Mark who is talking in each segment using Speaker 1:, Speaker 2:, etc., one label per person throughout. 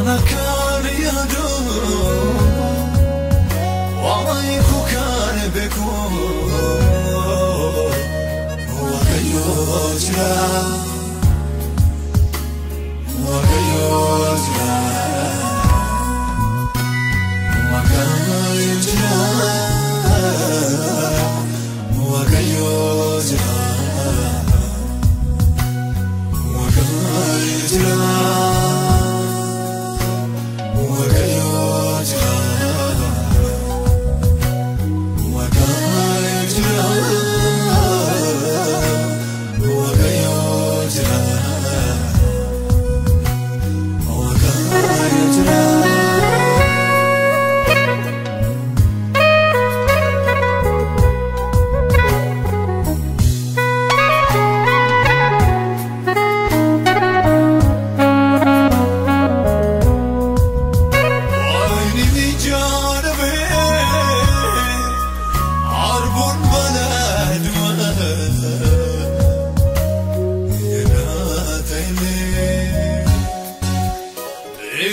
Speaker 1: Sana kar yadum Walay kukar bekum Wa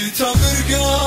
Speaker 1: utanır gör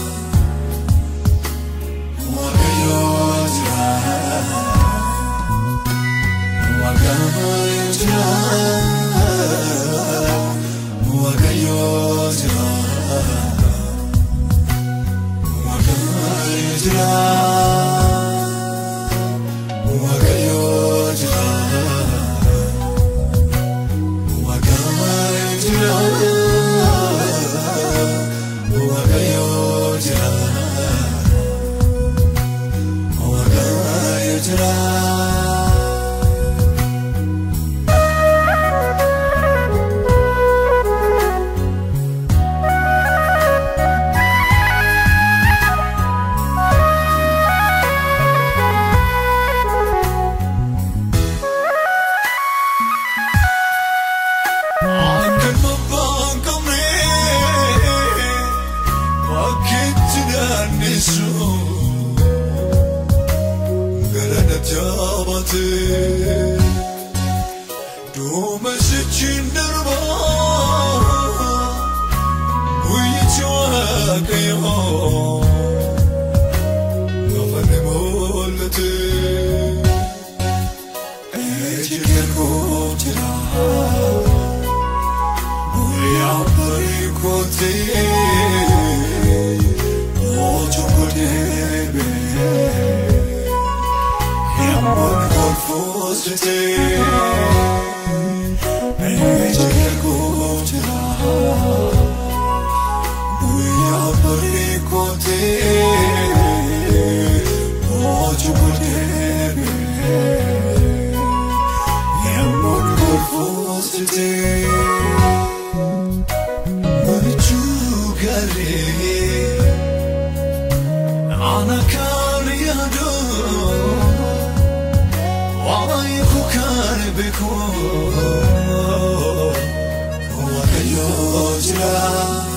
Speaker 1: waaqayyoo jira. Annisu Garada jabate Dume sichindir ba Uyi chwa kayo Nafane molete Ejikir kutira Uya parikote Uya parikote yesterday ningechekekuvutira buya parikote mochukutebe yamongofuls today وای خو کار بکو وای خو کار